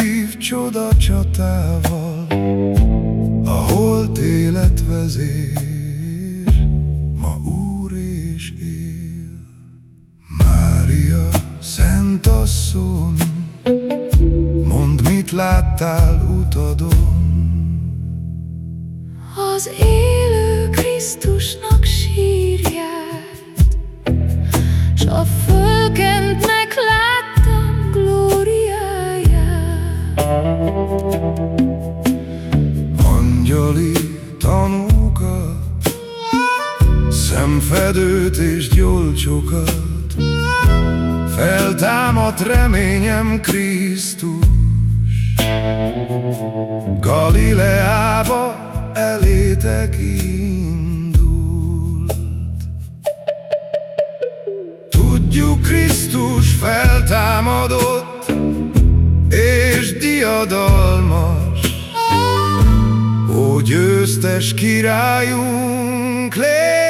Megvív csoda csatával A holt élet vezér Ma úr és él. Mária, Szent Asszony Mondd, mit láttál utadon. Az élő Krisztusnak sírját, S a fölkentnek Szemfedőt és gyolcsokat Feltámadt reményem Krisztus. Galileába elétek indult. Tudjuk Krisztus feltámadott És diadalmas. Ó, győztes királyunk, légy